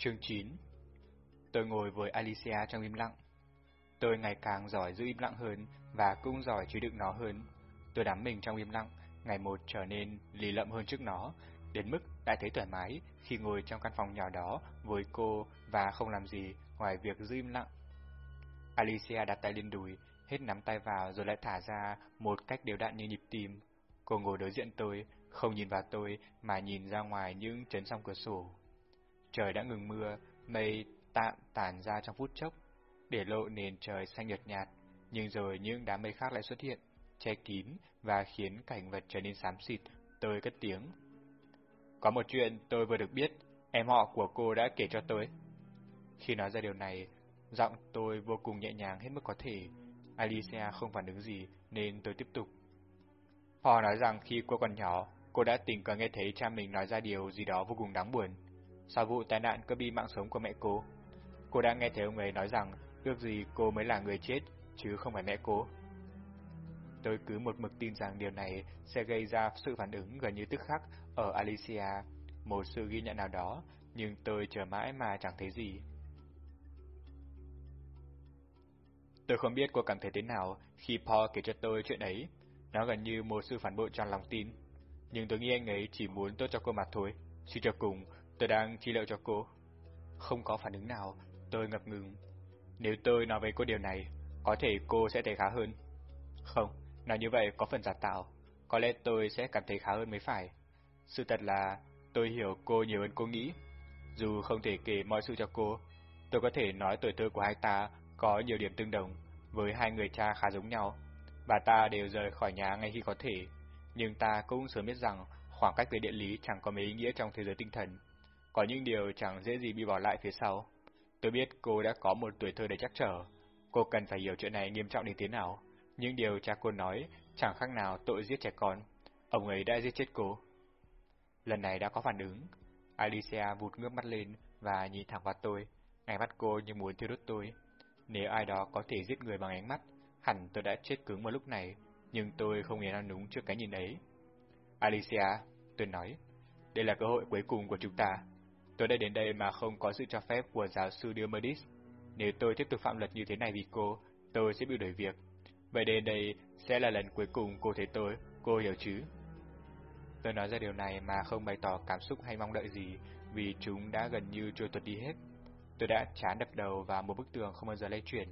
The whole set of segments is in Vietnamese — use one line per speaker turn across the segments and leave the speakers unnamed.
Chương 9 Tôi ngồi với Alicia trong im lặng. Tôi ngày càng giỏi giữ im lặng hơn và cũng giỏi chứa đựng nó hơn. Tôi đắm mình trong im lặng, ngày một trở nên lì lợm hơn trước nó, đến mức đã thấy thoải mái khi ngồi trong căn phòng nhỏ đó với cô và không làm gì ngoài việc giữ im lặng. Alicia đặt tay lên đùi, hết nắm tay vào rồi lại thả ra một cách đều đặn như nhịp tim. Cô ngồi đối diện tôi, không nhìn vào tôi mà nhìn ra ngoài những chấn song cửa sổ. Trời đã ngừng mưa, mây tạm tản ra trong phút chốc, để lộ nền trời xanh nhợt nhạt, nhưng rồi những đám mây khác lại xuất hiện, che kín và khiến cảnh vật trở nên xám xịt, tôi cất tiếng. Có một chuyện tôi vừa được biết, em họ của cô đã kể cho tôi. Khi nói ra điều này, giọng tôi vô cùng nhẹ nhàng hết mức có thể. Alicia không phản ứng gì nên tôi tiếp tục. Họ nói rằng khi cô còn nhỏ, cô đã tình cờ nghe thấy cha mình nói ra điều gì đó vô cùng đáng buồn. Sau vụ tai nạn cướp đi mạng sống của mẹ cô, cô đã nghe thấy ông ấy nói rằng ước gì cô mới là người chết, chứ không phải mẹ cô. Tôi cứ một mực tin rằng điều này sẽ gây ra sự phản ứng gần như tức khắc ở Alicia, một sự ghi nhận nào đó, nhưng tôi chờ mãi mà chẳng thấy gì. Tôi không biết cô cảm thấy thế nào khi Paul kể cho tôi chuyện ấy. Nó gần như một sự phản bội tròn lòng tin. Nhưng tôi nghĩ anh ấy chỉ muốn tốt cho cô mà thôi. Suy cho cùng, tôi đang chi liệu cho cô. Không có phản ứng nào, tôi ngập ngừng. Nếu tôi nói với cô điều này, có thể cô sẽ thấy khá hơn. Không, nói như vậy có phần giả tạo. Có lẽ tôi sẽ cảm thấy khá hơn mới phải. Sự thật là tôi hiểu cô nhiều hơn cô nghĩ. Dù không thể kể mọi sự cho cô, tôi có thể nói tuổi thơ của hai ta có nhiều điểm tương đồng, với hai người cha khá giống nhau. Bà ta đều rời khỏi nhà ngay khi có thể, nhưng ta cũng sớm biết rằng khoảng cách về địa lý chẳng có mấy ý nghĩa trong thế giới tinh thần. Có những điều chẳng dễ gì bị bỏ lại phía sau. Tôi biết cô đã có một tuổi thơ đầy chắc trở. Cô cần phải hiểu chuyện này nghiêm trọng đến thế nào. Những điều cha cô nói chẳng khác nào tội giết trẻ con. Ông ấy đã giết chết cô. Lần này đã có phản ứng. Alicia vụt ngước mắt lên và nhìn thẳng vào tôi. Ngay mắt cô như muốn thiêu đốt tôi. Nếu ai đó có thể giết người bằng ánh mắt, hẳn tôi đã chết cứng vào lúc này, nhưng tôi không hề nao núng trước cái nhìn ấy. Alicia, tôi nói, đây là cơ hội cuối cùng của chúng ta. Tôi đã đến đây mà không có sự cho phép của giáo sư Diomedes. Nếu tôi tiếp tục phạm luật như thế này vì cô, tôi sẽ bị đuổi việc. Vậy đến đây sẽ là lần cuối cùng cô thấy tôi, cô hiểu chứ? Tôi nói ra điều này mà không bày tỏ cảm xúc hay mong đợi gì, vì chúng đã gần như trôi tuột đi hết. Tôi đã chán đập đầu vào một bức tường không bao giờ lay chuyển.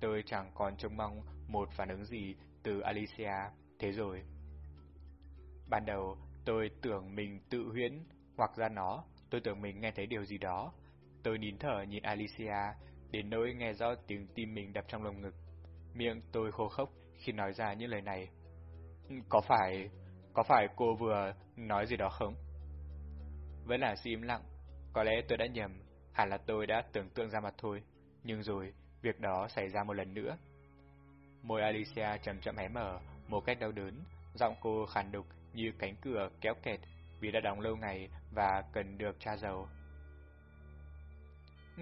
Tôi chẳng còn trông mong một phản ứng gì từ Alicia, thế rồi. Ban đầu, tôi tưởng mình tự huyễn, hoặc ra nó, tôi tưởng mình nghe thấy điều gì đó. Tôi nín thở nhìn Alicia, đến nỗi nghe rõ tiếng tim mình đập trong lồng ngực. Miệng tôi khô khốc khi nói ra những lời này. Ừ, có phải, có phải cô vừa nói gì đó không? Vẫn là sự im lặng, có lẽ tôi đã nhầm, hẳn là tôi đã tưởng tượng ra mặt thôi, nhưng rồi việc đó xảy ra một lần nữa. Môi Alicia chậm chậm hé mở, một cách đau đớn, giọng cô khàn đục như cánh cửa kéo kẹt vì đã đóng lâu ngày và cần được tra dầu.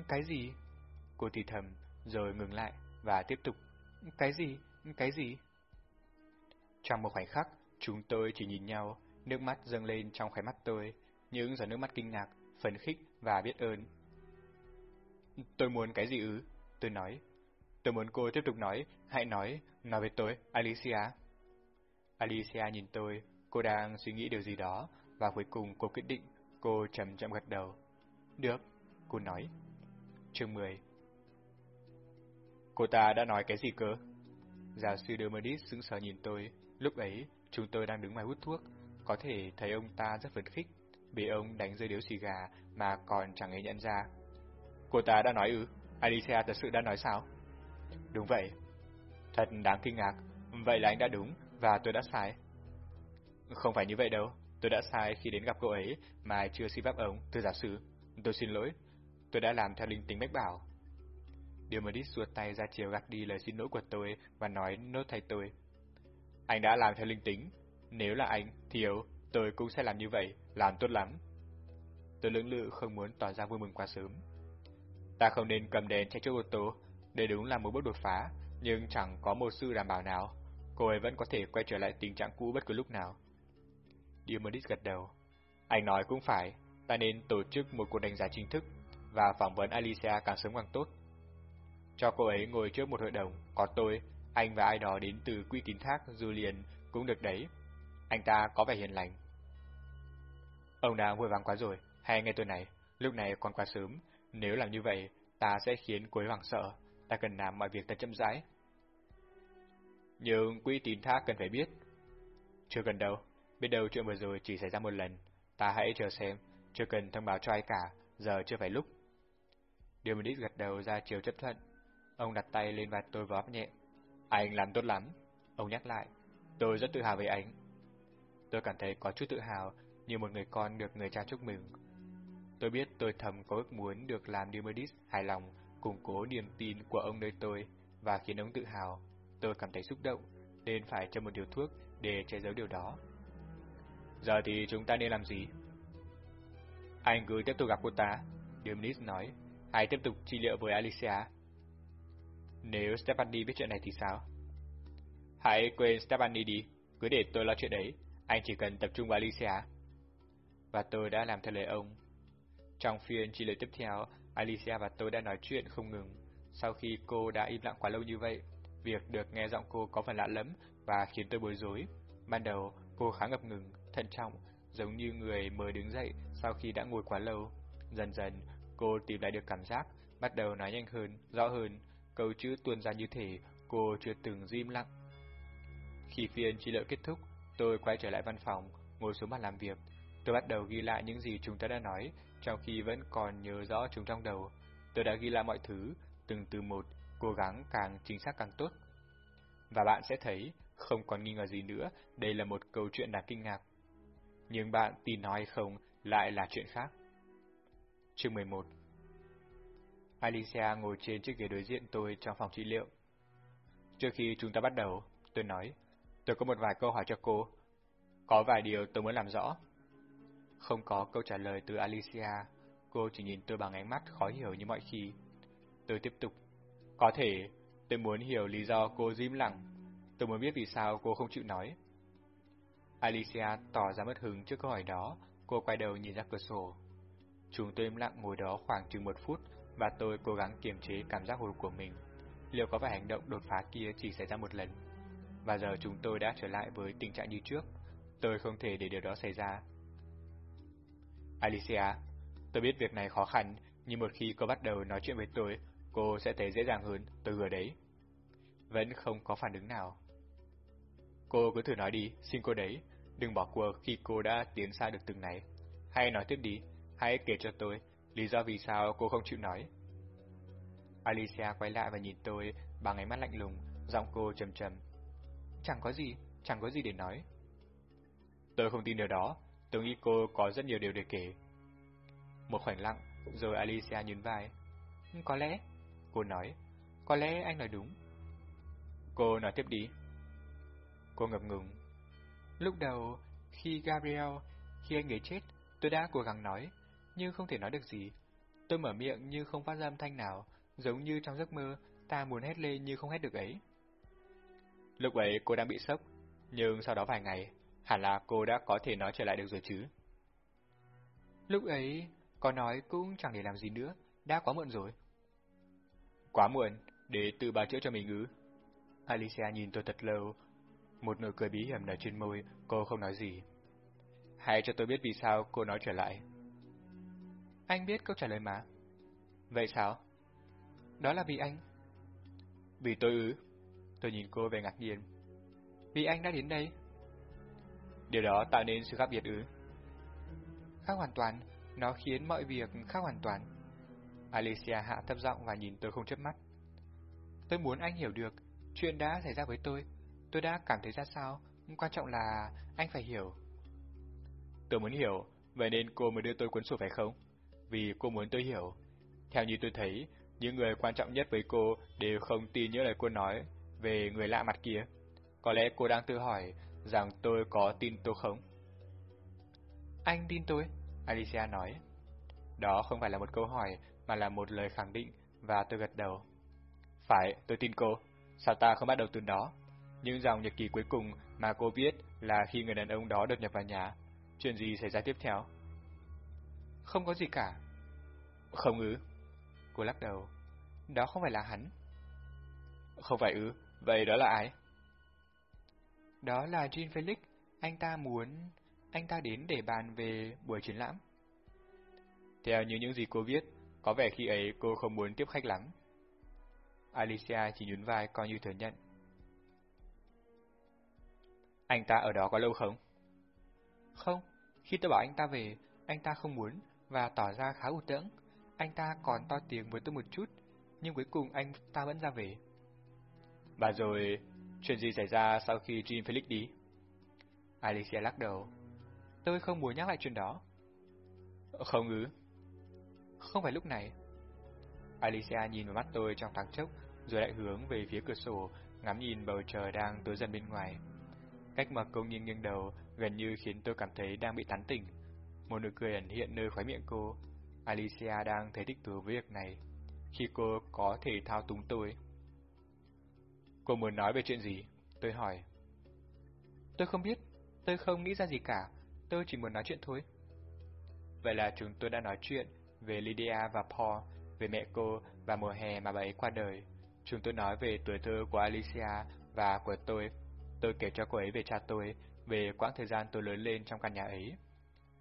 Cái gì? Cô thì thầm, rồi ngừng lại và tiếp tục. Cái gì? Cái gì? Trong một khoảnh khắc, chúng tôi chỉ nhìn nhau, nước mắt dâng lên trong khóe mắt tôi, những giọt nước mắt kinh ngạc, phấn khích và biết ơn. Tôi muốn cái gì ư? Tôi nói. Tôi muốn cô tiếp tục nói, hãy nói, nói với tôi, Alicia. Alicia nhìn tôi, cô đang suy nghĩ điều gì đó, và cuối cùng cô quyết định, cô chậm chậm gật đầu. Được, cô nói. Chương 10 Cô ta đã nói cái gì cơ? Giáo sư Dermodis sững sờ nhìn tôi, lúc ấy chúng tôi đang đứng ngoài hút thuốc, có thể thấy ông ta rất phấn khích, bị ông đánh rơi điếu xì gà mà còn chẳng hề nhận ra. Cô ta đã nói ư? Alicia thật sự đã nói sao? Đúng vậy. Thật đáng kinh ngạc. Vậy là anh đã đúng, và tôi đã sai. Không phải như vậy đâu. Tôi đã sai khi đến gặp cô ấy mà chưa xin phép ông, thưa giáo sư. Tôi xin lỗi. Tôi đã làm theo linh tính mách bảo. Diomedes ruột tay ra chiều gạt đi lời xin lỗi của tôi và nói nốt thay tôi. Anh đã làm theo linh tính. Nếu là anh, Thiếu, tôi cũng sẽ làm như vậy, làm tốt lắm. Tôi lưỡng lự không muốn tỏ ra vui mừng quá sớm. Ta không nên cầm đèn che trước ô tô, đây đúng là một bước đột phá, nhưng chẳng có một sự đảm bảo nào. Cô ấy vẫn có thể quay trở lại tình trạng cũ bất cứ lúc nào. Diomedes gật đầu. Anh nói cũng phải, ta nên tổ chức một cuộc đánh giá chính thức. và phỏng vấn Alicia càng sớm càng tốt. Cho cô ấy ngồi trước một hội đồng, có tôi, anh và ai đó đến từ quỹ tín thác Julian cũng được đấy. Anh ta có vẻ hiền lành. Ông đã vội vàng quá rồi, hay nghe tôi này, lúc này còn quá sớm, nếu làm như vậy, ta sẽ khiến cô ấy hoảng sợ, ta cần làm mọi việc thật chậm rãi. Nhưng quỹ tín thác cần phải biết. Chưa cần đâu, biết đâu chuyện vừa rồi chỉ xảy ra một lần, ta hãy chờ xem, chưa cần thông báo cho ai cả, giờ chưa phải lúc. Diomedes gật đầu ra chiều chấp thuận. Ông đặt tay lên vai tôi và nhẹ. Anh làm tốt lắm. Ông nhắc lại. Tôi rất tự hào về anh. Tôi cảm thấy có chút tự hào, như một người con được người cha chúc mừng. Tôi biết tôi thầm có ước muốn được làm Diomedes hài lòng, củng cố niềm tin của ông nơi tôi và khiến ông tự hào. Tôi cảm thấy xúc động, nên phải cho một điều thuốc để che giấu điều đó. Giờ thì chúng ta nên làm gì? Anh cứ tiếp tục gặp cô ta, Diomedes nói. Hãy tiếp tục trị liệu với Alicia. Nếu Stephanie biết chuyện này thì sao? Hãy quên Stephanie đi, cứ để tôi lo chuyện đấy. Anh chỉ cần tập trung vào Alicia. Và tôi đã làm theo lời ông. Trong phiên trị liệu tiếp theo, Alicia và tôi đã nói chuyện không ngừng. Sau khi cô đã im lặng quá lâu như vậy, việc được nghe giọng cô có phần lạ lắm và khiến tôi bối rối. Ban đầu, cô khá ngập ngừng, thận trọng, giống như người mới đứng dậy sau khi đã ngồi quá lâu. Dần dần, cô tìm lại được cảm giác, bắt đầu nói nhanh hơn, rõ hơn, câu chữ tuôn ra như thể cô chưa từng im lặng. Khi phiên trị liệu kết thúc, tôi quay trở lại văn phòng, ngồi xuống bàn làm việc. Tôi bắt đầu ghi lại những gì chúng ta đã nói, trong khi vẫn còn nhớ rõ chúng trong đầu. Tôi đã ghi lại mọi thứ, từng từ một, cố gắng càng chính xác càng tốt. Và bạn sẽ thấy, không còn nghi ngờ gì nữa, đây là một câu chuyện đáng kinh ngạc. Nhưng bạn tin nói hay không lại là chuyện khác. Chương 11 Alicia ngồi trên chiếc ghế đối diện tôi trong phòng trị liệu. Trước khi chúng ta bắt đầu, tôi nói, tôi có một vài câu hỏi cho cô. Có vài điều tôi muốn làm rõ. Không có câu trả lời từ Alicia, cô chỉ nhìn tôi bằng ánh mắt khó hiểu như mọi khi. Tôi tiếp tục, có thể tôi muốn hiểu lý do cô im lặng, tôi muốn biết vì sao cô không chịu nói. Alicia tỏ ra mất hứng trước câu hỏi đó, cô quay đầu nhìn ra cửa sổ. Chúng tôi im lặng ngồi đó khoảng chừng một phút và tôi cố gắng kiềm chế cảm giác hồi của mình. Liệu có phải hành động đột phá kia chỉ xảy ra một lần? Và giờ chúng tôi đã trở lại với tình trạng như trước. Tôi không thể để điều đó xảy ra. Alicia, tôi biết việc này khó khăn, nhưng một khi cô bắt đầu nói chuyện với tôi, cô sẽ thấy dễ dàng hơn, tôi gửi đấy. Vẫn không có phản ứng nào. Cô cứ thử nói đi, xin cô đấy, đừng bỏ cuộc khi cô đã tiến xa được từng này. Hãy nói tiếp đi, hãy kể cho tôi lý do vì sao cô không chịu nói. Alicia quay lại và nhìn tôi bằng ánh mắt lạnh lùng, giọng cô trầm trầm. Chẳng có gì, chẳng có gì để nói. Tôi không tin điều đó, tôi nghĩ cô có rất nhiều điều để kể. Một khoảnh lặng, rồi Alicia nhún vai. Ừ, có lẽ, cô nói, có lẽ anh nói đúng. Cô nói tiếp đi. Cô ngập ngừng. Lúc đầu, khi Gabriel, khi anh ấy chết, tôi đã cố gắng nói, nhưng không thể nói được gì. Tôi mở miệng nhưng không phát ra âm thanh nào, giống như trong giấc mơ, ta muốn hét lên nhưng không hét được ấy. Lúc ấy cô đang bị sốc, nhưng sau đó vài ngày, hẳn là cô đã có thể nói trở lại được rồi chứ. Lúc ấy, có nói cũng chẳng để làm gì nữa, đã quá muộn rồi. Quá muộn, để tự bà chữa cho mình ư. Alicia nhìn tôi thật lâu, một nụ cười bí hiểm nở trên môi, cô không nói gì. Hãy cho tôi biết vì sao cô nói trở lại. Anh biết câu trả lời mà. Vậy sao? Đó là vì anh. Vì tôi ư? Tôi nhìn cô về ngạc nhiên. Vì anh đã đến đây. Điều đó tạo nên sự khác biệt ư? Khác hoàn toàn, nó khiến mọi việc khác hoàn toàn. Alicia hạ thấp giọng và nhìn tôi không chớp mắt. Tôi muốn anh hiểu được chuyện đã xảy ra với tôi. Tôi đã cảm thấy ra sao, quan trọng là anh phải hiểu. Tôi muốn hiểu, vậy nên cô mới đưa tôi cuốn sổ phải không? Vì cô muốn tôi hiểu. Theo như tôi thấy, những người quan trọng nhất với cô đều không tin những lời cô nói về người lạ mặt kia. Có lẽ cô đang tự hỏi rằng tôi có tin tôi không? Anh tin tôi, Alicia nói. Đó không phải là một câu hỏi, mà là một lời khẳng định, và tôi gật đầu. Phải, tôi tin cô. Sao ta không bắt đầu từ đó? Những dòng nhật ký cuối cùng mà cô viết là khi người đàn ông đó đột nhập vào nhà. Chuyện gì xảy ra tiếp theo? Không có gì cả. Không ư? Cô lắc đầu.
Đó không phải là hắn.
Không phải ư? Vậy đó là ai?
Đó là Jean Felix. Anh ta muốn... Anh ta đến để bàn về buổi triển lãm.
Theo như những gì cô viết, có vẻ khi ấy cô không muốn tiếp khách lắm. Alicia chỉ nhún vai coi như thừa nhận. Anh ta ở đó có lâu không?
Không, khi tôi bảo anh ta về, anh ta không muốn và tỏ ra khá ụt tưỡng. Anh ta còn to tiếng với tôi một chút, nhưng cuối cùng anh ta vẫn ra về.
Và rồi, chuyện gì xảy ra sau khi Jean Felix đi?
Alicia lắc đầu. Tôi không muốn nhắc lại chuyện đó.
Không ứ.
Không phải lúc này.
Alicia nhìn vào mắt tôi trong thoáng chốc, rồi lại hướng về phía cửa sổ, ngắm nhìn bầu trời đang tối dần bên ngoài. Cách mà cô nghiêng nghiêng đầu gần như khiến tôi cảm thấy đang bị tán tỉnh. Một nụ cười ẩn hiện nơi khóe miệng cô. Alicia đang thấy thích thú với việc này, khi cô có thể thao túng tôi. Cô muốn nói về chuyện gì? Tôi hỏi.
Tôi không biết, tôi không nghĩ ra gì cả, tôi chỉ muốn nói chuyện thôi.
Vậy là chúng tôi đã nói chuyện về Lydia và Paul, về mẹ cô và mùa hè mà bà ấy qua đời. Chúng tôi nói về tuổi thơ của Alicia và của tôi. Tôi kể cho cô ấy về cha tôi, về quãng thời gian tôi lớn lên trong căn nhà ấy.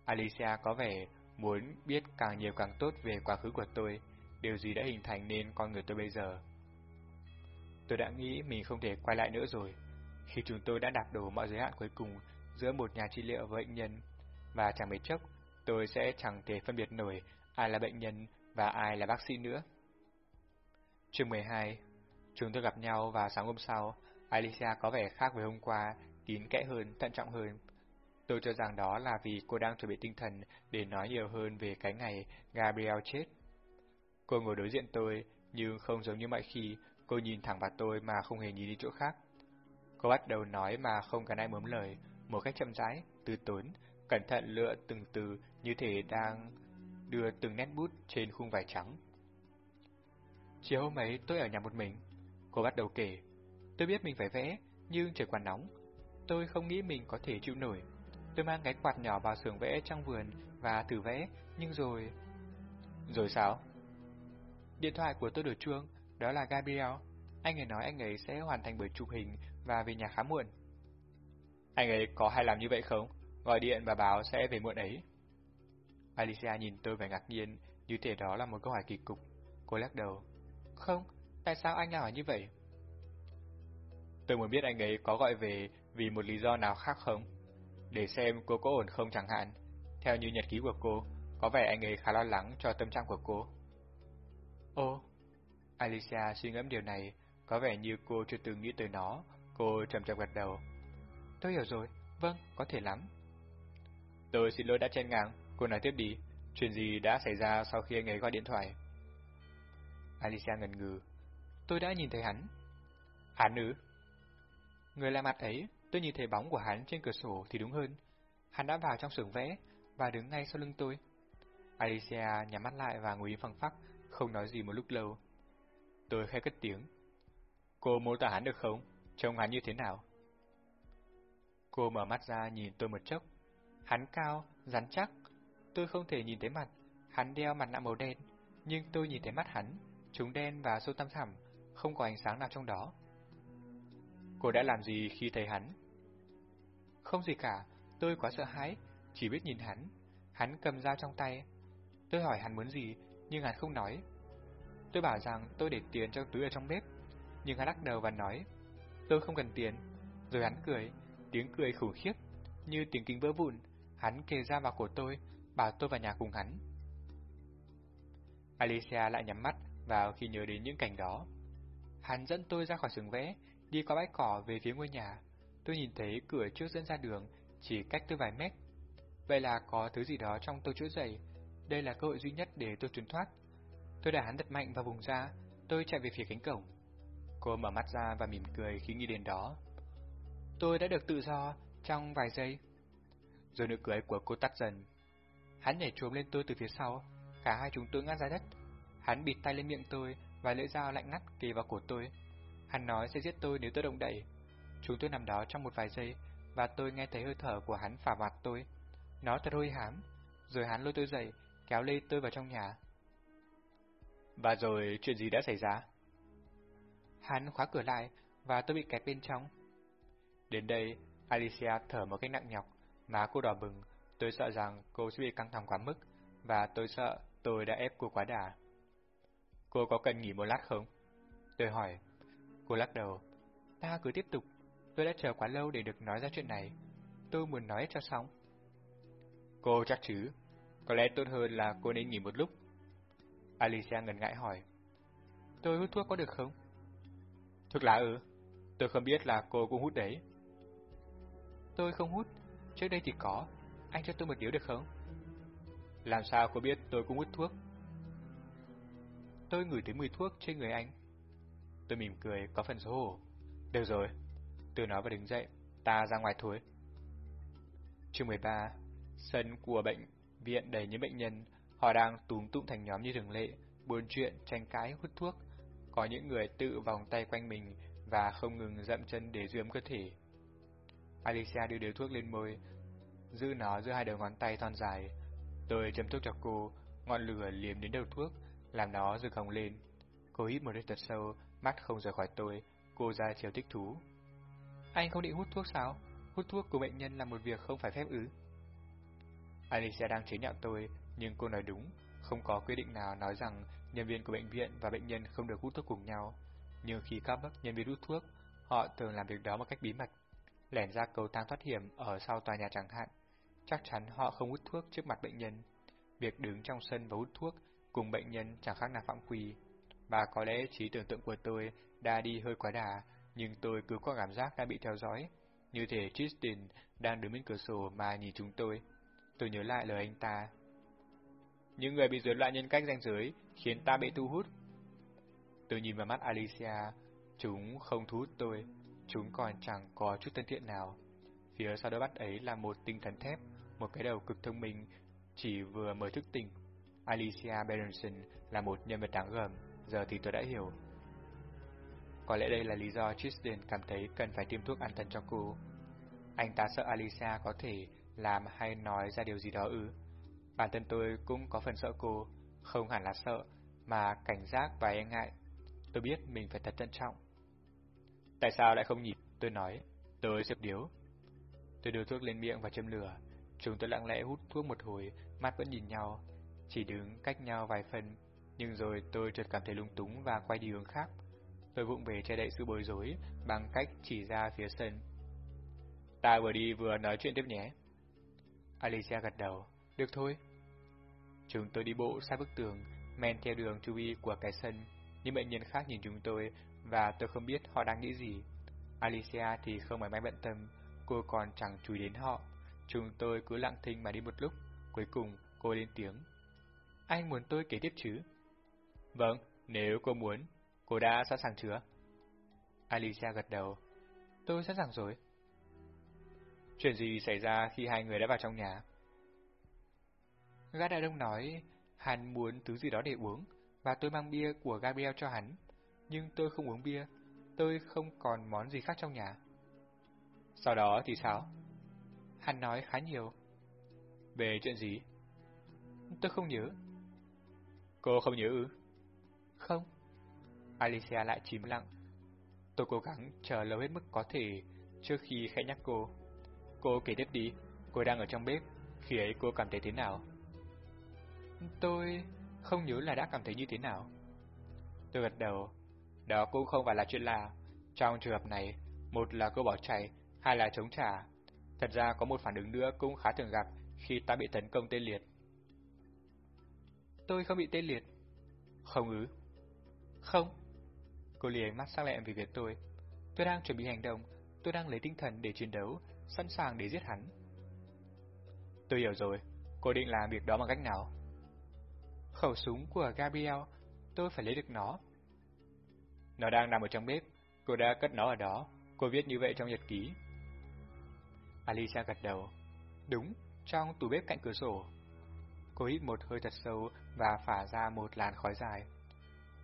Alicia có vẻ muốn biết càng nhiều càng tốt về quá khứ của tôi, điều gì đã hình thành nên con người tôi bây giờ. Tôi đã nghĩ mình không thể quay lại nữa rồi, khi chúng tôi đã đạp đổ mọi giới hạn cuối cùng giữa một nhà trị liệu với bệnh nhân, và chẳng mấy chốc tôi sẽ chẳng thể phân biệt nổi ai là bệnh nhân và ai là bác sĩ nữa. Chương 12 Chúng tôi gặp nhau và sáng hôm sau, Alicia có vẻ khác với hôm qua, kín kẽ hơn, thận trọng hơn. Tôi cho rằng đó là vì cô đang chuẩn bị tinh thần để nói nhiều hơn về cái ngày Gabriel chết. Cô ngồi đối diện tôi, nhưng không giống như mọi khi, cô nhìn thẳng vào tôi mà không hề nhìn đi chỗ khác. Cô bắt đầu nói mà không cần ai mớm lời, một cách chậm rãi, từ tốn, cẩn thận lựa từng từ như thể đang đưa từng nét bút trên khung vải trắng.
Chiều hôm ấy tôi ở nhà một mình. Cô bắt đầu kể. Tôi biết mình phải vẽ, nhưng trời quá nóng. Tôi không nghĩ mình có thể chịu nổi. Tôi mang cái quạt nhỏ vào xưởng vẽ trong vườn và thử vẽ, nhưng rồi...
Rồi sao?
Điện thoại của tôi đổ chuông, đó là Gabriel. Anh ấy nói anh ấy sẽ hoàn thành buổi chụp hình và về nhà khá muộn.
Anh ấy có hay làm như vậy không? Gọi điện và báo sẽ về muộn ấy. Alicia nhìn tôi vẻ ngạc nhiên, như thể đó là một câu hỏi kỳ cục. Cô lắc đầu.
Không, tại sao anh lại hỏi như vậy?
Tôi muốn biết anh ấy có gọi về vì một lý do nào khác không? Để xem cô có ổn không chẳng hạn. Theo như nhật ký của cô, có vẻ anh ấy khá lo lắng cho tâm trạng của cô.
Ô,
Alicia suy ngẫm điều này, có vẻ như cô chưa từng nghĩ tới nó. Cô trầm chậm gật đầu.
Tôi hiểu rồi, vâng, có thể lắm.
Tôi xin lỗi đã chen ngang, cô nói tiếp đi. Chuyện gì đã xảy ra sau khi anh ấy gọi điện thoại?
Alicia ngần ngừ. Tôi đã nhìn thấy hắn.
Hắn ư?
Người lạ mặt ấy, tôi nhìn thấy bóng của hắn trên cửa sổ thì đúng hơn. Hắn đã vào trong xưởng vẽ và đứng ngay sau lưng tôi.
Alicia nhắm mắt lại và ngồi im phăng phắc, không nói gì một lúc lâu. Tôi khẽ cất tiếng. Cô mô tả hắn được không? Trông hắn như thế nào?
Cô mở mắt ra nhìn tôi một chốc. Hắn cao, rắn chắc. Tôi không thể nhìn thấy mặt. Hắn đeo mặt nạ màu đen, nhưng tôi nhìn thấy mắt hắn. Chúng đen và sâu tăm thẳm, không có ánh sáng nào trong đó.
Cô đã làm gì khi thấy hắn?
Không gì cả, tôi quá sợ hãi, chỉ biết nhìn hắn. Hắn cầm dao trong tay. Tôi hỏi hắn muốn gì, nhưng hắn không nói. Tôi bảo rằng tôi để tiền trong túi ở trong bếp, nhưng hắn lắc đầu và nói, tôi không cần tiền. Rồi hắn cười, tiếng cười khủng khiếp, như tiếng kính vỡ vụn. Hắn kề ra vào cổ tôi, bảo tôi vào nhà cùng hắn.
Alicia lại nhắm mắt vào khi nhớ đến những cảnh đó.
Hắn dẫn tôi ra khỏi sừng vẽ, đi qua bãi cỏ về phía ngôi nhà. Tôi nhìn thấy cửa trước dẫn ra đường, chỉ cách tôi vài mét. Vậy là có thứ gì đó trong tôi trỗi dậy. Đây là cơ hội duy nhất để tôi trốn thoát. Tôi đã hắn thật mạnh vào vùng ra, tôi chạy về phía cánh cổng.
Cô mở mắt ra và mỉm cười khi nghĩ đến đó.
Tôi đã được tự do trong vài giây.
Rồi nụ cười của cô tắt dần.
Hắn nhảy trồm lên tôi từ phía sau, cả hai chúng tôi ngã ra đất. Hắn bịt tay lên miệng tôi và lưỡi dao lạnh ngắt kề vào cổ tôi. Hắn nói sẽ giết tôi nếu tôi động đậy. Chúng tôi nằm đó trong một vài giây và tôi nghe thấy hơi thở của hắn phả mặt tôi. Nó thật hôi hám. Rồi hắn lôi tôi dậy, kéo lê tôi vào trong nhà.
Và rồi chuyện gì đã xảy ra?
Hắn khóa cửa lại và tôi bị kẹt bên trong.
Đến đây, Alicia thở một cách nặng nhọc, má cô đỏ bừng, tôi sợ rằng cô sẽ bị căng thẳng quá mức, và tôi sợ tôi đã ép cô quá đà. Cô có cần nghỉ một lát không? Tôi hỏi. Cô lắc đầu.
Ta cứ tiếp tục, tôi đã chờ quá lâu để được nói ra chuyện này. Tôi muốn nói cho xong.
Cô chắc chứ, có lẽ tốt hơn là cô nên nghỉ một lúc. Alicia ngần ngại hỏi.
Tôi hút thuốc có được không?
Thuốc lá ư? Tôi không biết là cô cũng hút đấy.
Tôi không hút, trước đây thì có. Anh cho tôi một điếu được không?
Làm sao cô biết tôi cũng hút thuốc?
Tôi ngửi thấy mùi thuốc trên người anh.
Tôi mỉm cười, có phần xấu hổ. Được rồi. Tôi nói và đứng dậy, ta ra ngoài thôi. Chương 13 Sân của bệnh viện đầy những bệnh nhân, họ đang túm tụm thành nhóm như thường lệ, buôn chuyện, tranh cãi, hút thuốc. Có những người tự vòng tay quanh mình và không ngừng dậm chân để giữ cơ thể. Alicia đưa điếu thuốc lên môi, giữ nó giữa hai đầu ngón tay thon dài. Tôi châm thuốc cho cô, ngọn lửa liếm đến đầu thuốc, làm nó rực hồng lên. Cô hít một hơi thật sâu, mắt không rời khỏi tôi, cô ra chiều thích thú.
Anh không định hút thuốc sao? Hút thuốc của bệnh nhân là một việc không phải phép ứ.
Alicia đang chế nhạo tôi, nhưng cô nói đúng, không có quy định nào nói rằng nhân viên của bệnh viện và bệnh nhân không được hút thuốc cùng nhau. Nhưng khi các bác nhân viên hút thuốc, họ thường làm việc đó một cách bí mật, lẻn ra cầu thang thoát hiểm ở sau tòa nhà chẳng hạn. Chắc chắn họ không hút thuốc trước mặt bệnh nhân. Việc đứng trong sân và hút thuốc cùng bệnh nhân chẳng khác nào phạm quy. Và có lẽ trí tưởng tượng của tôi đã đi hơi quá đà, nhưng tôi cứ có cảm giác đã bị theo dõi. Như thể Tristan đang đứng bên cửa sổ mà nhìn chúng tôi. Tôi nhớ lại lời anh ta. Những người bị rối loạn nhân cách danh giới khiến ta bị thu hút. Tôi nhìn vào mắt Alicia, chúng không thu hút tôi, chúng còn chẳng có chút thân thiện nào. Phía sau đôi mắt ấy là một tinh thần thép, một cái đầu cực thông minh, chỉ vừa mới thức tỉnh. Alicia Berenson là một nhân vật đáng gờm, giờ thì tôi đã hiểu. Có lẽ đây là lý do Tristan cảm thấy cần phải tiêm thuốc an thần cho cô. Anh ta sợ Alicia có thể làm hay nói ra điều gì đó ư. Bản thân tôi cũng có phần sợ cô, không hẳn là sợ, mà cảnh giác và e ngại. Tôi biết mình phải thật thận trọng. Tại sao lại không nhịp? Tôi nói. Tôi xếp điếu. Tôi đưa thuốc lên miệng và châm lửa. Chúng tôi lặng lẽ hút thuốc một hồi, mắt vẫn nhìn nhau, chỉ đứng cách nhau vài phần, nhưng rồi tôi chợt cảm thấy lung túng và quay đi hướng khác. Tôi vụng về che đậy sự bối rối bằng cách chỉ ra phía sân. Ta vừa đi vừa nói chuyện tiếp nhé. Alicia gật đầu. Được thôi. Chúng tôi đi bộ sát bức tường, men theo đường chu vi của cái sân. Những bệnh nhân khác nhìn chúng tôi, và tôi không biết họ đang nghĩ gì. Alicia thì không mảy may bận tâm, cô còn chẳng chú ý đến họ. Chúng tôi cứ lặng thinh mà đi một lúc, cuối cùng cô lên tiếng. Anh muốn tôi kể tiếp chứ? Vâng, nếu cô muốn. Cô đã sẵn sàng chưa? Alicia gật đầu. Tôi sẵn sàng rồi. Chuyện gì xảy ra khi hai người đã vào trong nhà? Gã đại đông nói hắn muốn thứ gì đó để uống, và tôi mang bia của Gabriel cho hắn. Nhưng tôi không uống bia, tôi không còn món gì khác trong nhà. Sau đó thì sao? Hắn nói khá nhiều. Về chuyện gì? Tôi không nhớ. Cô không nhớ ư? Không. Alicia lại chìm lặng. Tôi cố gắng chờ lâu hết mức có thể trước khi khẽ nhắc cô. Cô kể tiếp đi, cô đang ở trong bếp, khi ấy cô cảm thấy thế nào? Tôi không nhớ là đã cảm thấy như thế nào. Tôi gật đầu, đó cũng không phải là chuyện lạ. Trong trường hợp này, một là cô bỏ chạy, hai là chống trả. Thật ra có một phản ứng nữa cũng khá thường gặp khi ta bị tấn công tê liệt. Tôi không bị tê liệt. Không ứ. Không. Cô lìa ánh mắt sắc lẹm về phía tôi. Tôi đang chuẩn bị hành động, tôi đang lấy tinh thần để chiến đấu, sẵn sàng để giết hắn. Tôi hiểu rồi, cô định làm việc đó bằng cách nào? Khẩu súng của Gabriel, tôi phải lấy được nó. Nó đang nằm ở trong bếp, cô đã cất nó ở đó, cô viết như vậy trong nhật ký. Alicia gật đầu. Đúng, trong tủ bếp cạnh cửa sổ. Cô hít một hơi thật sâu và phả ra một làn khói dài.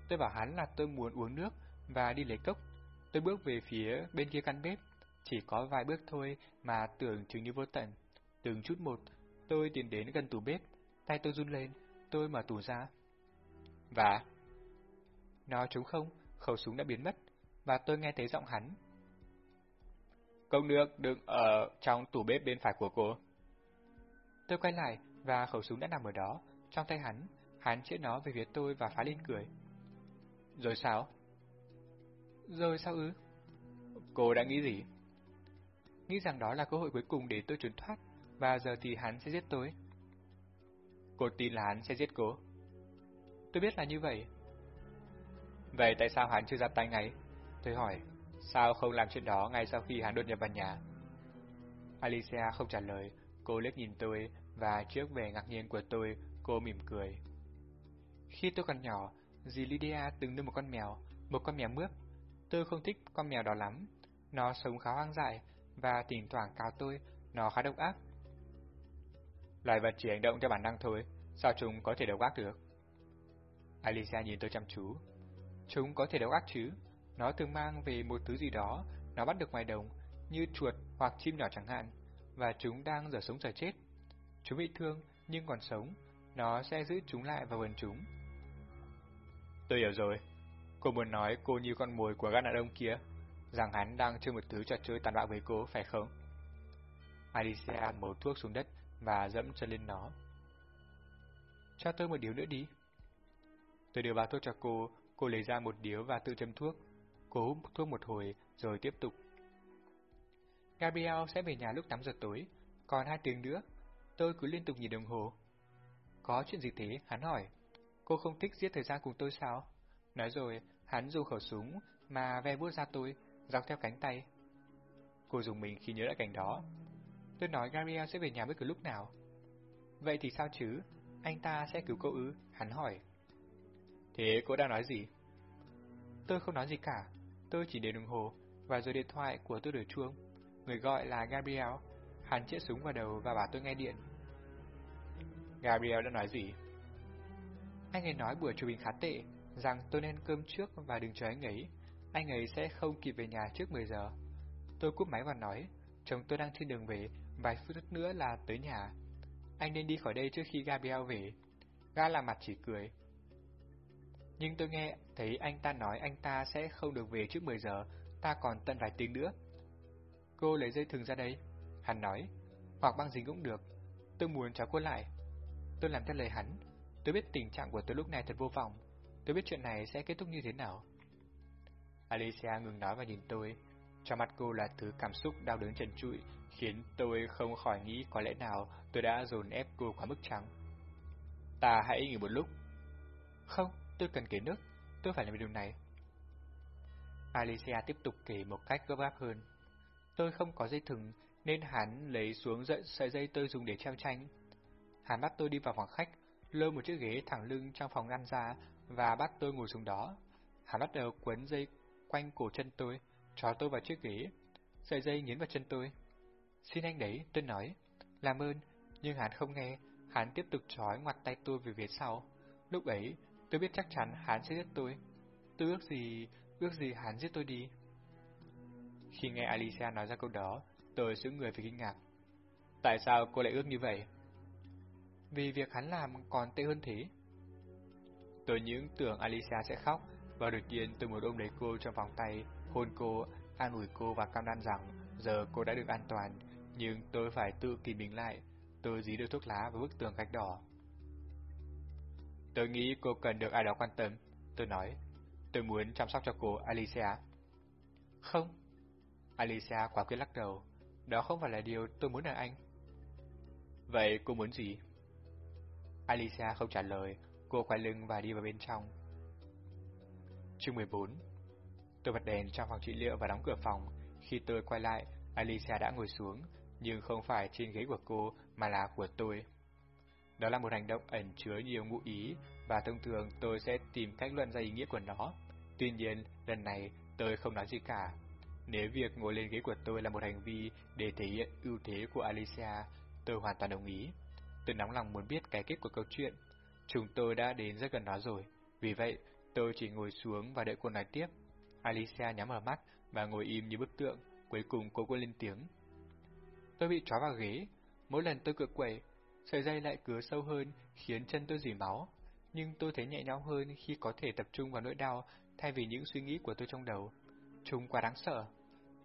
Tôi bảo hắn là tôi muốn uống nước và đi lấy cốc. Tôi bước về phía bên kia căn bếp, chỉ có vài bước thôi mà tưởng chừng như vô tận. Từng chút một, tôi tiến đến gần tủ bếp, tay tôi run lên, tôi mở tủ ra. Và,
Nó trúng không, khẩu súng đã biến mất, và tôi nghe thấy giọng hắn.
Cốc nước đựng ở trong tủ bếp bên phải của cô.
Tôi quay lại và khẩu súng đã nằm ở đó, trong tay hắn. Hắn chĩa nó về phía tôi và phá lên cười.
Rồi sao?
Rồi sao ư?
Cô đã nghĩ gì?
Nghĩ rằng đó là cơ hội cuối cùng để tôi trốn thoát, và giờ thì hắn sẽ giết tôi.
Cô tin là hắn sẽ giết cô?
Tôi biết là như vậy.
Vậy tại sao hắn chưa ra tay ngay? Tôi hỏi, sao không làm chuyện đó ngay sau khi hắn đột nhập vào nhà?
Alicia không trả lời, cô liếc nhìn tôi, và trước vẻ ngạc nhiên của tôi, cô mỉm cười. Khi tôi còn nhỏ, dì Lydia từng nuôi một con mèo, một con mèo mướp. Tôi không thích con mèo đó lắm. Nó sống khá hoang dại, và thỉnh thoảng cáo tôi, nó khá độc ác.
Loài vật chỉ hành động theo bản năng thôi, sao chúng có thể độc ác được?
Alicia nhìn tôi chăm chú. Chúng có thể độc ác chứ, nó thường mang về một thứ gì đó, nó bắt được ngoài đồng, như chuột hoặc chim nhỏ chẳng hạn, và chúng đang giờ sống giờ chết. Chúng bị thương, nhưng còn sống, nó sẽ giữ chúng lại và vườn chúng.
Tôi hiểu rồi. Cô muốn nói cô như con mồi của gã đàn ông kia, rằng hắn đang chơi một thứ trò chơi tàn bạo với cô, phải không?
Alicia mổ thuốc xuống đất và dẫm chân lên nó. Cho tôi một điếu nữa đi. Tôi đưa bao thuốc cho cô, cô lấy ra một điếu và tự châm thuốc. Cô hút thuốc một hồi rồi tiếp tục. Gabriel sẽ về nhà lúc 8 giờ tối, còn hai tiếng nữa. Tôi cứ liên tục nhìn đồng hồ. Có chuyện gì thế? Hắn hỏi. Cô không thích giết thời gian cùng tôi sao? Nói rồi, hắn dù khẩu súng mà ve vuốt ra tôi, dọc theo cánh tay. Cô dùng mình khi nhớ lại cảnh đó. Tôi nói Gabriel sẽ về nhà bất cứ lúc nào. Vậy thì sao chứ? Anh ta sẽ cứu cô ư? Hắn hỏi.
Thế cô đang nói gì?
Tôi không nói gì cả. Tôi chỉ để đồng hồ, và rồi điện thoại của tôi đổ chuông. Người gọi là Gabriel. Hắn chĩa súng vào đầu và bảo tôi nghe điện.
Gabriel đã nói gì?
Anh ấy nói buổi chụp hình khá tệ, rằng tôi nên cơm trước và đừng chờ anh ấy. Anh ấy sẽ không kịp về nhà trước 10 giờ. Tôi cúp máy và nói, chồng tôi đang trên đường về, vài phút nữa là tới nhà. Anh nên đi khỏi đây trước khi Gabriel về. Ga là mặt chỉ cười. Nhưng tôi nghe thấy anh ta nói anh ta sẽ không được về trước 10 giờ, ta còn tận vài tiếng nữa. Cô lấy dây thừng ra đây, hắn nói, hoặc băng dính cũng được. Tôi muốn cháu cô lại. Tôi làm theo lời hắn. Tôi biết tình trạng của tôi lúc này thật vô vọng. Tôi biết chuyện này sẽ kết thúc như thế nào. Alicia ngừng nói và nhìn tôi. Trong mắt cô là thứ cảm xúc đau đớn trần trụi, khiến tôi không khỏi nghĩ có lẽ nào tôi đã dồn ép cô quá mức trắng.
Ta hãy nghỉ một lúc.
Không, tôi cần kể nước. Tôi phải làm điều này. Alicia tiếp tục kể một cách gấp gáp hơn. Tôi không có dây thừng, nên hắn lấy xuống dậy sợi dây tôi dùng để treo tranh. Hắn bắt tôi đi vào phòng khách, lôi một chiếc ghế thẳng lưng trong phòng ăn ra và bắt tôi ngồi xuống đó. Hắn bắt đầu quấn dây quanh cổ chân tôi, trói tôi vào chiếc ghế. Sợi dây nghiến vào chân tôi. Xin anh đấy, tôi nói. Làm ơn, nhưng hắn không nghe, hắn tiếp tục trói ngoặt tay tôi về phía sau. Lúc ấy, tôi biết chắc chắn hắn sẽ giết tôi. Tôi ước gì, ước gì hắn giết tôi đi. Khi nghe Alicia nói ra câu đó, tôi sững người vì kinh ngạc.
Tại sao cô lại ước như vậy?
Vì việc hắn làm còn tệ hơn thế. Tôi những tưởng Alicia sẽ khóc, và đột nhiên tôi muốn ôm lấy cô trong vòng tay, hôn cô, an ủi cô và cam đoan rằng giờ cô đã được an toàn, nhưng tôi phải tự kìm mình lại. Tôi dí đưa thuốc lá vào bức tường gạch đỏ.
Tôi nghĩ cô cần được ai đó quan tâm. Tôi nói, tôi muốn chăm sóc cho cô, Alicia.
Không. Alicia quả quyết lắc đầu. Đó không phải là điều tôi muốn ở anh.
Vậy cô muốn gì?
Alicia không trả lời, cô quay lưng và đi vào bên trong. Chương 14 Tôi bật đèn trong phòng trị liệu và đóng cửa phòng. Khi tôi quay lại, Alicia đã ngồi xuống, nhưng không phải trên ghế của cô mà là của tôi. Đó là một hành động ẩn chứa nhiều ngụ ý và thông thường tôi sẽ tìm cách luận ra ý nghĩa của nó. Tuy nhiên, lần này tôi không nói gì cả. Nếu việc ngồi lên ghế của tôi là một hành vi để thể hiện ưu thế của Alicia, tôi hoàn toàn đồng ý. Tôi nóng lòng muốn biết cái kết của câu chuyện. Chúng tôi đã đến rất gần đó rồi. Vì vậy, tôi chỉ ngồi xuống và đợi cô nói tiếp. Alicia nhắm mở mắt và ngồi im như bức tượng. Cuối cùng cô cũng lên tiếng. Tôi bị trói vào ghế. Mỗi lần tôi cựa quậy, sợi dây lại cứa sâu hơn khiến chân tôi dỉ máu. nhưng tôi thấy nhẹ nhõm hơn khi có thể tập trung vào nỗi đau thay vì những suy nghĩ của tôi trong đầu. Chúng quá đáng sợ.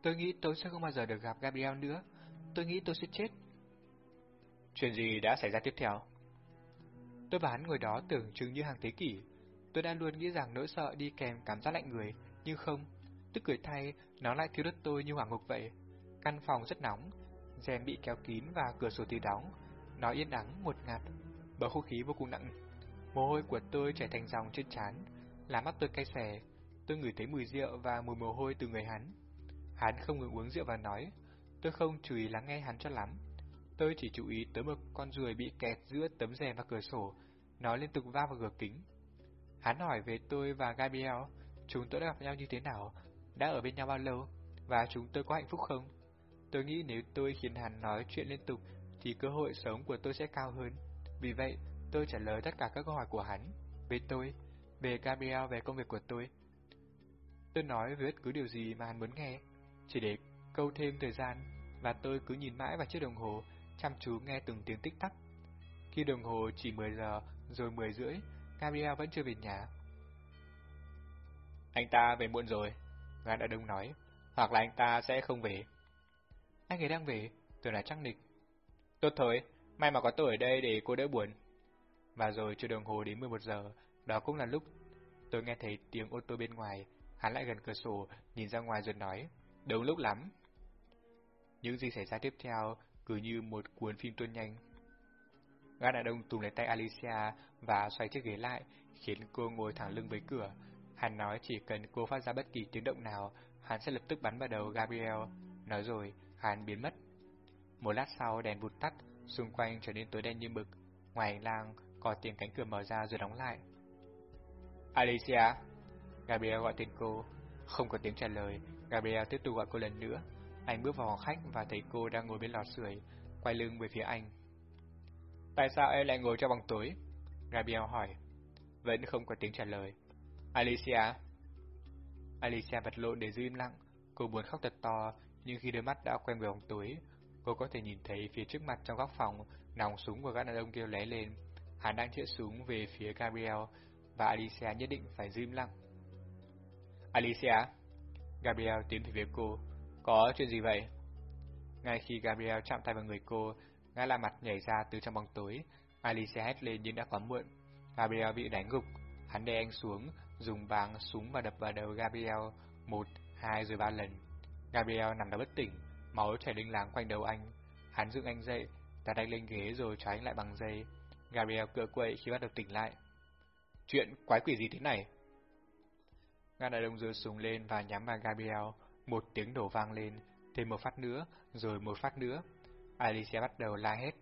Tôi nghĩ tôi sẽ không bao giờ được gặp Gabriel nữa. Tôi nghĩ tôi sẽ chết.
Chuyện gì đã xảy ra tiếp theo?
Tôi bán người ngồi đó tưởng chừng như hàng thế kỷ. Tôi đã luôn nghĩ rằng nỗi sợ đi kèm cảm giác lạnh người, nhưng không. Tức cười thay, nó lại thiếu đất tôi như hỏa ngục vậy. Căn phòng rất nóng, rèm bị kéo kín và cửa sổ thì đóng. Nó yên ắng, một ngạt, bầu không khí vô cùng nặng. Mồ hôi của tôi chảy thành dòng trên trán, làm mắt tôi cay xè. Tôi ngửi thấy mùi rượu và mùi mồ hôi từ người hắn. Hắn không ngừng uống rượu và nói. Tôi không chú ý lắng nghe hắn cho lắm. Tôi chỉ chú ý tới một con ruồi bị kẹt giữa tấm rèm và cửa sổ. Nó liên tục va vào cửa kính. Hắn hỏi về tôi và Gabriel. Chúng tôi đã gặp nhau như thế nào? Đã ở bên nhau bao lâu? Và chúng tôi có hạnh phúc không? Tôi nghĩ nếu tôi khiến hắn nói chuyện liên tục thì cơ hội sống của tôi sẽ cao hơn. Vì vậy, tôi trả lời tất cả các câu hỏi của hắn. Về tôi, về Gabriel, về công việc của tôi. Tôi nói về bất cứ điều gì mà hắn muốn nghe, chỉ để câu thêm thời gian, và tôi cứ nhìn mãi vào chiếc đồng hồ, chăm chú nghe từng tiếng tích tắc. Khi đồng hồ chỉ 10 giờ, rồi 10 rưỡi, Gabriel vẫn chưa về nhà.
Anh ta về muộn rồi, Gã đã đông nói, hoặc là anh ta sẽ không về.
Anh ấy đang về, tôi là chắc nịch.
Tốt thôi, may mà có tôi ở đây để cô đỡ buồn.
Và rồi chưa đồng hồ đến 11 giờ, đó cũng là lúc tôi nghe thấy tiếng ô tô bên ngoài, hắn lại gần cửa sổ, nhìn ra ngoài rồi nói, đúng lúc lắm. Những gì xảy ra tiếp theo cứ như một cuốn phim tuôn nhanh. Gã đàn ông túm lấy tay Alicia và xoay chiếc ghế lại, khiến cô ngồi thẳng lưng với cửa. Hắn nói chỉ cần cô phát ra bất kỳ tiếng động nào, hắn sẽ lập tức bắn vào đầu Gabriel. Nói rồi, hắn biến mất. Một lát sau đèn vụt tắt, xung quanh trở nên tối đen như mực. Ngoài hành lang, có tiếng cánh cửa mở ra rồi đóng lại.
Alicia!
Gabriel gọi tên cô. Không có tiếng trả lời, Gabriel tiếp tục gọi cô lần nữa. Anh bước vào phòng khách và thấy cô đang ngồi bên lò sưởi, quay lưng về phía anh.
Tại sao em lại ngồi trong bóng tối?
Gabriel hỏi. Vẫn không có tiếng trả lời.
Alicia!
Alicia vật lộn để giữ im lặng. Cô buồn khóc thật to, nhưng khi đôi mắt đã quen với bóng tối, cô có thể nhìn thấy phía trước mặt trong góc phòng, nòng súng của gã đàn ông kêu lé lên. Hắn đang chĩa súng về phía Gabriel, và Alicia nhất định phải giữ im lặng.
Alicia!
Gabriel tiến về phía cô.
Có chuyện gì vậy?
Ngay khi Gabriel chạm tay vào người cô, ngã la mặt nhảy ra từ trong bóng tối. Alice hét lên nhưng đã quá muộn. Gabriel bị đánh gục. Hắn đè anh xuống, dùng vàng súng và đập vào đầu Gabriel một, hai rồi ba lần. Gabriel nằm đó bất tỉnh, máu chảy linh láng quanh đầu anh. Hắn dựng anh dậy, đặt anh lên ghế rồi trói anh lại bằng dây. Gabriel cựa quậy khi bắt đầu tỉnh lại.
Chuyện quái quỷ gì thế này?
Ngã đại ông giơ súng lên và nhắm vào Gabriel. Một tiếng đổ vang lên, thêm một phát nữa, rồi một phát nữa. Alicia bắt đầu la hét.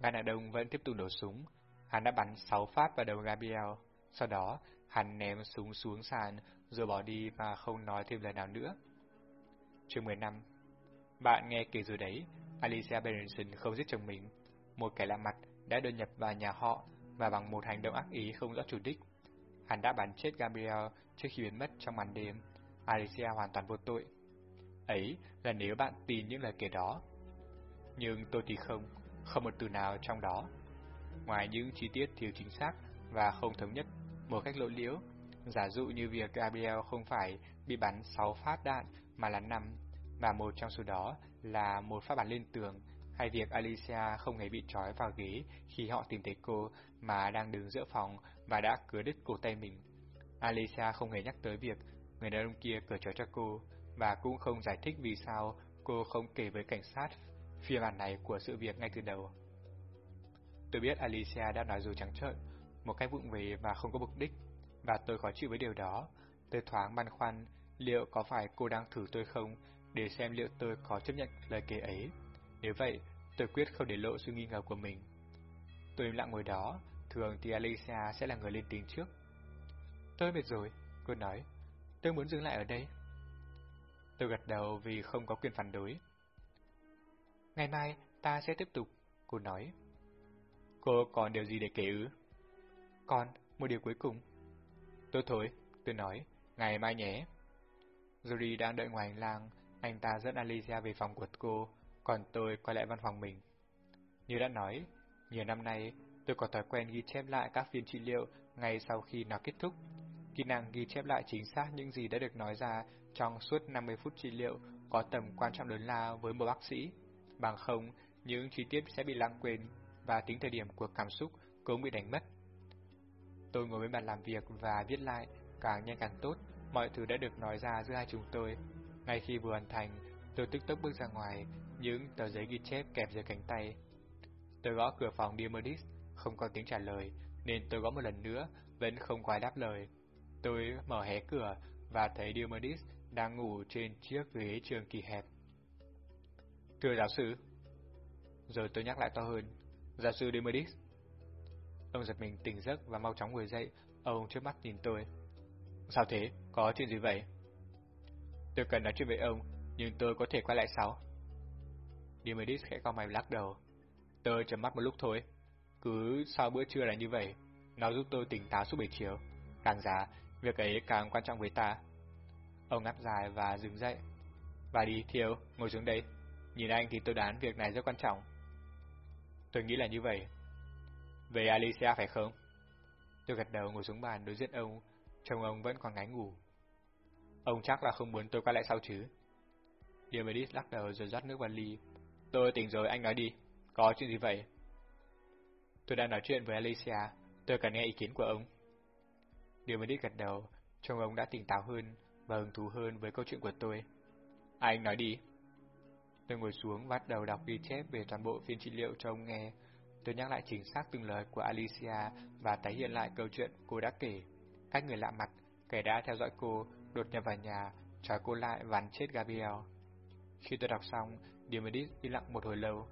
Gã đàn ông vẫn tiếp tục nổ súng. Hắn đã bắn 6 phát vào đầu Gabriel. Sau đó, hắn ném súng xuống sàn, rồi bỏ đi và không nói thêm lời nào nữa. Chương 15 Bạn nghe kể rồi đấy, Alicia Berenson không giết chồng mình. Một kẻ lạ mặt đã đột nhập vào nhà họ và bằng một hành động ác ý không rõ chủ đích. Hắn đã bắn chết Gabriel trước khi biến mất trong màn đêm. Alicia hoàn toàn vô tội. Ấy là nếu bạn tin những lời kể đó. Nhưng tôi thì không, không một từ nào trong đó. Ngoài những chi tiết thiếu chính xác và không thống nhất một cách lộ liễu, giả dụ như việc Gabriel không phải bị bắn 6 phát đạn mà là 5, và một trong số đó là một phát bắn lên tường, hay việc Alicia không hề bị trói vào ghế khi họ tìm thấy cô mà đang đứng giữa phòng và đã cứa đứt cổ tay mình. Alicia không hề nhắc tới việc người đàn ông kia cởi trói cho cô, và cũng không giải thích vì sao cô không kể với cảnh sát phiên bản này của sự việc ngay từ đầu. Tôi biết Alicia đã nói dù trắng trợn, một cách vụng về và không có mục đích, và tôi khó chịu với điều đó. Tôi thoáng băn khoăn liệu có phải cô đang thử tôi không để xem liệu tôi có chấp nhận lời kể ấy. Nếu vậy, tôi quyết không để lộ sự nghi ngờ của mình. Tôi im lặng ngồi đó, thường thì Alicia sẽ là người lên tiếng trước. Tôi mệt rồi, cô nói. Tôi muốn dừng lại ở đây. Tôi gật đầu vì không có quyền phản đối. Ngày mai ta sẽ tiếp tục, cô nói.
Cô còn điều gì để kể ư?
Còn, một điều cuối cùng.
tôi thôi,
tôi nói,
ngày mai nhé.
Yuri đang đợi ngoài hành lang, anh ta dẫn Alicia về phòng của cô, còn tôi quay lại văn phòng mình. Như đã nói, nhiều năm nay tôi có thói quen ghi chép lại các phiên trị liệu ngay sau khi nó kết thúc. Kỹ năng ghi chép lại chính xác những gì đã được nói ra trong suốt 50 phút trị liệu có tầm quan trọng lớn lao với một bác sĩ. Bằng không, những chi tiết sẽ bị lãng quên và tính thời điểm của cảm xúc cũng bị đánh mất. Tôi ngồi bên bàn làm việc và viết lại, càng nhanh càng tốt, mọi thứ đã được nói ra giữa hai chúng tôi. Ngay khi vừa hoàn thành, tôi tức tốc bước ra ngoài, những tờ giấy ghi chép kẹp dưới cánh tay. Tôi gõ cửa phòng Diomedes, không có tiếng trả lời, nên tôi gõ một lần nữa, vẫn không có ai đáp lời. Tôi mở hé cửa và thấy Diomedes đang ngủ trên chiếc ghế trường kỳ hẹp. Thưa giáo sư. Rồi tôi nhắc lại to hơn. Giáo sư Diomedes. Ông giật mình tỉnh giấc và mau chóng ngồi dậy, ông trước mắt nhìn tôi. Sao thế? Có chuyện gì vậy? Tôi cần nói chuyện với ông, nhưng tôi có thể quay lại sau. Diomedes khẽ cao mày lắc đầu. Tôi chấm mắt một lúc thôi. Cứ sau bữa trưa là như vậy, nó giúp tôi tỉnh táo suốt buổi chiều. Càng già, việc ấy càng quan trọng với ta. Ông ngáp dài và dừng dậy. Và đi, thiếu ngồi xuống đây. Nhìn anh thì tôi đoán việc này rất quan trọng. Tôi nghĩ là như vậy. Về Alicia phải không? Tôi gật đầu ngồi xuống bàn đối diện ông, trông ông vẫn còn ngáy ngủ. Ông chắc là không muốn tôi quay lại sau chứ? Diomedes lắc đầu rồi rót nước vào ly. Tôi tỉnh rồi, anh nói đi. Có chuyện gì vậy? Tôi đang nói chuyện với Alicia, tôi cần nghe ý kiến của ông. Diomedes gật đầu, trông ông đã tỉnh táo hơn và hứng thú hơn với câu chuyện của tôi. Anh nói đi. Tôi ngồi xuống bắt đầu đọc ghi chép về toàn bộ phiên trị liệu cho ông nghe. Tôi nhắc lại chính xác từng lời của Alicia và tái hiện lại câu chuyện cô đã kể. Các người lạ mặt, kẻ đã theo dõi cô, đột nhập vào nhà, trói cô lại và chết Gabriel. Khi tôi đọc xong, Diomedes im lặng một hồi lâu.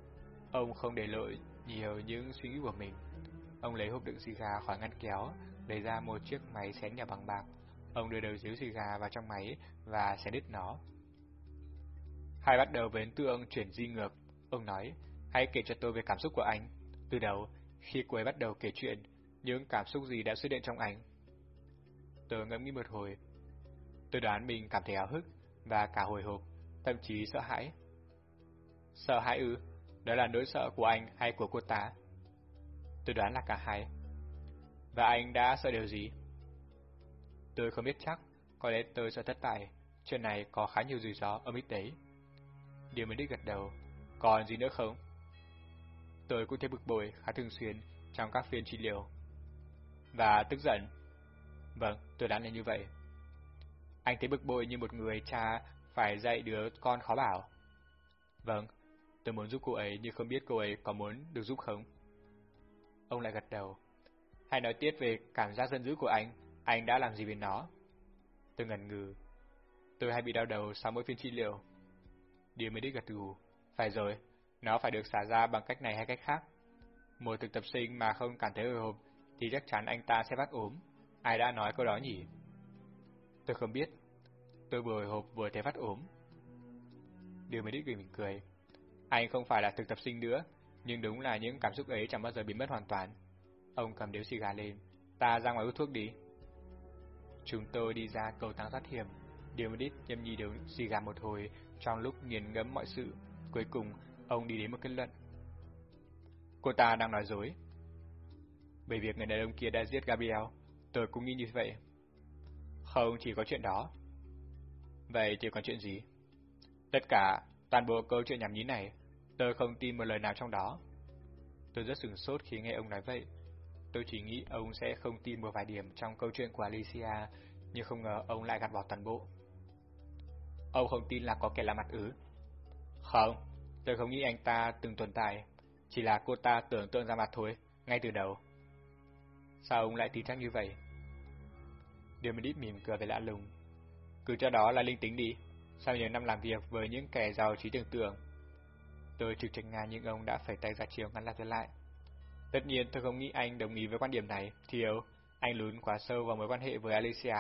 Ông không để lộ nhiều những suy nghĩ của mình. Ông lấy hộp đựng xì gà khỏi ngăn kéo, lấy ra một chiếc máy xén nhỏ bằng bạc. Ông đưa đầu díu xì gà vào trong máy và xé đứt nó. Hai bắt đầu với ấn tượng chuyển di ngược. Ông nói, hãy kể cho tôi về cảm xúc của anh. Từ đầu, khi cô ấy bắt đầu kể chuyện, những cảm xúc gì đã xuất hiện trong anh. Tôi ngẫm nghĩ một hồi. Tôi đoán mình cảm thấy háo hức và cả hồi hộp, thậm chí sợ hãi. Sợ hãi ư? Đó là nỗi sợ của anh hay của cô ta? Tôi đoán là cả hai. Và anh đã sợ điều gì? Tôi không biết chắc, có lẽ tôi sợ thất bại. Chuyện này có khá nhiều rủi ro ở mức đấy. Điều mới đích gật đầu. Còn gì nữa không? Tôi cũng thấy bực bội khá thường xuyên trong các phiên trị liệu. Và tức giận. Vâng, tôi đoán là như vậy. Anh thấy bực bội như một người cha phải dạy đứa con khó bảo. Vâng, tôi muốn giúp cô ấy nhưng không biết cô ấy có muốn được giúp không. Ông lại gật đầu. Hãy nói tiếp về cảm giác giận dữ của anh, anh đã làm gì với nó? Tôi ngần ngừ. Tôi hay bị đau đầu sau mỗi phiên trị liệu. Điều mới đích gật gù. Phải rồi, nó phải được xả ra bằng cách này hay cách khác. Một thực tập sinh mà không cảm thấy hồi hộp thì chắc chắn anh ta sẽ phát ốm. Ai đã nói câu đó nhỉ? Tôi không biết. Tôi vừa hồi hộp vừa thấy phát ốm. Điều mới đích gửi mình cười. Anh không phải là thực tập sinh nữa, nhưng đúng là những cảm xúc ấy chẳng bao giờ biến mất hoàn toàn. Ông cầm điếu xì gà lên. Ta ra ngoài hút thuốc đi. Chúng tôi đi ra cầu thang thoát hiểm. điều đít nhâm nhi điếu xì gà một hồi trong lúc nghiền ngẫm mọi sự. Cuối cùng, ông đi đến một kết luận. Cô ta đang nói dối. Về việc người đàn ông kia đã giết Gabriel, tôi cũng nghĩ như vậy. Không chỉ có chuyện đó. Vậy thì còn chuyện gì? Tất cả, toàn bộ câu chuyện nhảm nhí này, tôi không tin một lời nào trong đó. Tôi rất sửng sốt khi nghe ông nói vậy. Tôi chỉ nghĩ ông sẽ không tin một vài điểm trong câu chuyện của Alicia, nhưng không ngờ ông lại gạt bỏ toàn bộ. Ông không tin là có kẻ làm mặt ứ? Không, tôi không nghĩ anh ta từng tồn tại, chỉ là cô ta tưởng tượng ra mặt thôi, ngay từ đầu. Sao ông lại tin chắc như vậy? Diomedis mỉm cười về lạ lùng. Cứ cho đó là linh tính đi, sau nhiều năm làm việc với những kẻ giàu trí tưởng tượng. Tôi trực trách ngang nhưng ông đã phải tay ra chiều ngăn lại tôi lại. Tất nhiên tôi không nghĩ anh đồng ý với quan điểm này, thiếu, anh lún quá sâu vào mối quan hệ với Alicia.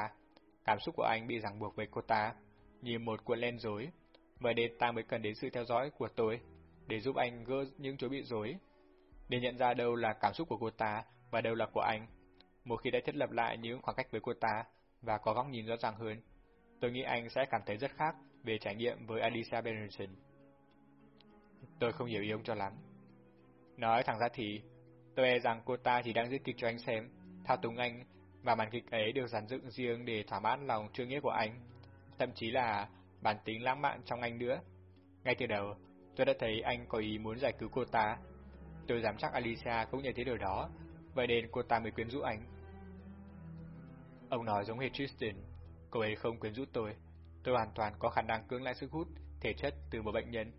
Cảm xúc của anh bị ràng buộc với cô ta, như một cuộn len rối. Vậy nên ta mới cần đến sự theo dõi của tôi, để giúp anh gỡ những chối bị rối. Để nhận ra đâu là cảm xúc của cô ta và đâu là của anh. Một khi đã thiết lập lại những khoảng cách với cô ta và có góc nhìn rõ ràng hơn, tôi nghĩ anh sẽ cảm thấy rất khác về trải nghiệm với Alicia Benson. Tôi không hiểu ý ông cho lắm. Nói thẳng ra thì, tôi e rằng cô ta chỉ đang diễn kịch cho anh xem,
thao túng anh, và màn kịch ấy được dàn dựng riêng để thỏa mãn lòng trương nghĩa của anh, thậm chí là bản tính lãng mạn trong anh nữa. Ngay từ đầu, tôi đã thấy anh có ý muốn giải cứu cô ta. Tôi dám chắc Alicia cũng nhận thấy điều đó, vậy nên cô ta mới quyến rũ anh. Ông nói giống hệt Tristan, cô ấy không quyến rũ tôi. Tôi hoàn toàn có khả năng cưỡng lại sức hút, thể chất từ một bệnh nhân.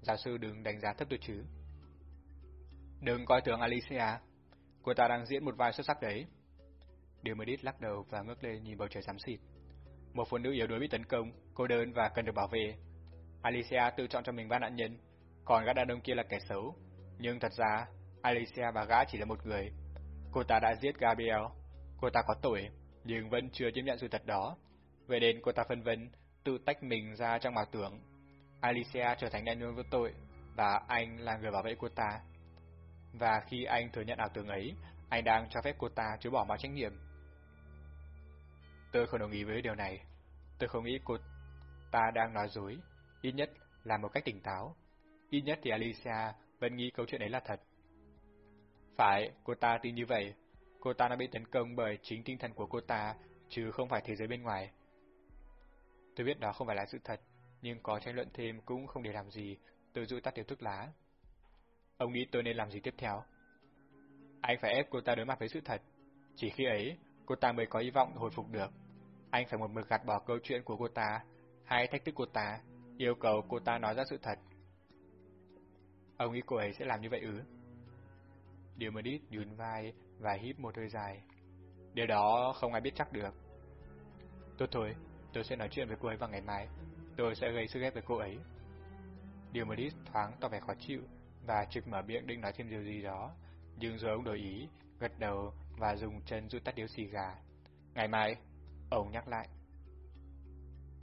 Giáo sư đừng đánh giá thấp tôi chứ. Đừng coi thường Alicia, cô ta đang diễn một vai xuất sắc đấy. Điều mới đít lắc đầu và ngước lên nhìn bầu trời xám xịt. Một phụ nữ yếu đuối bị tấn công, cô đơn và cần được bảo vệ. Alicia tự chọn cho mình ba nạn nhân, còn gã đàn ông kia là kẻ xấu. Nhưng thật ra, Alicia và gã chỉ là một người. Cô ta đã giết Gabriel. Cô ta có tội, nhưng vẫn chưa chấp nhận sự thật đó. Vậy nên cô ta phân vân, tự tách mình ra trong ảo tưởng. Alicia trở thành nạn nhân vô tội, và anh là người bảo vệ cô ta. Và khi anh thừa nhận ảo tưởng ấy, anh đang cho phép cô ta chối bỏ mọi trách nhiệm. Tôi không đồng ý với điều này. Tôi không nghĩ cô ta đang nói dối, ít nhất là một cách tỉnh táo. Ít nhất thì Alicia vẫn nghĩ câu chuyện ấy là thật. Phải, cô ta tin như vậy. Cô ta đã bị tấn công bởi chính tinh thần của cô ta, chứ không phải thế giới bên ngoài. Tôi biết đó không phải là sự thật, nhưng có tranh luận thêm cũng không để làm gì, tôi dụi tắt tiểu thuốc lá. Ông nghĩ tôi nên làm gì tiếp theo? Anh phải ép cô ta đối mặt với sự thật. Chỉ khi ấy, cô ta mới có hy vọng hồi phục được. Anh phải một mực gạt bỏ câu chuyện của cô ta, hay thách thức cô ta, yêu cầu cô ta nói ra sự thật. Ông nghĩ cô ấy sẽ làm như vậy ư? Điều mà đít nhún vai và hít một hơi dài. Điều đó không ai biết chắc được. Tốt thôi, tôi sẽ nói chuyện với cô ấy vào ngày mai. Tôi sẽ gây sức ép với cô ấy. Điều mà đít thoáng tỏ vẻ khó chịu và trực mở miệng định nói thêm điều gì đó, nhưng rồi ông đổi ý, gật đầu và dùng chân rút tắt điếu xì gà. Ngày mai, ông nhắc lại.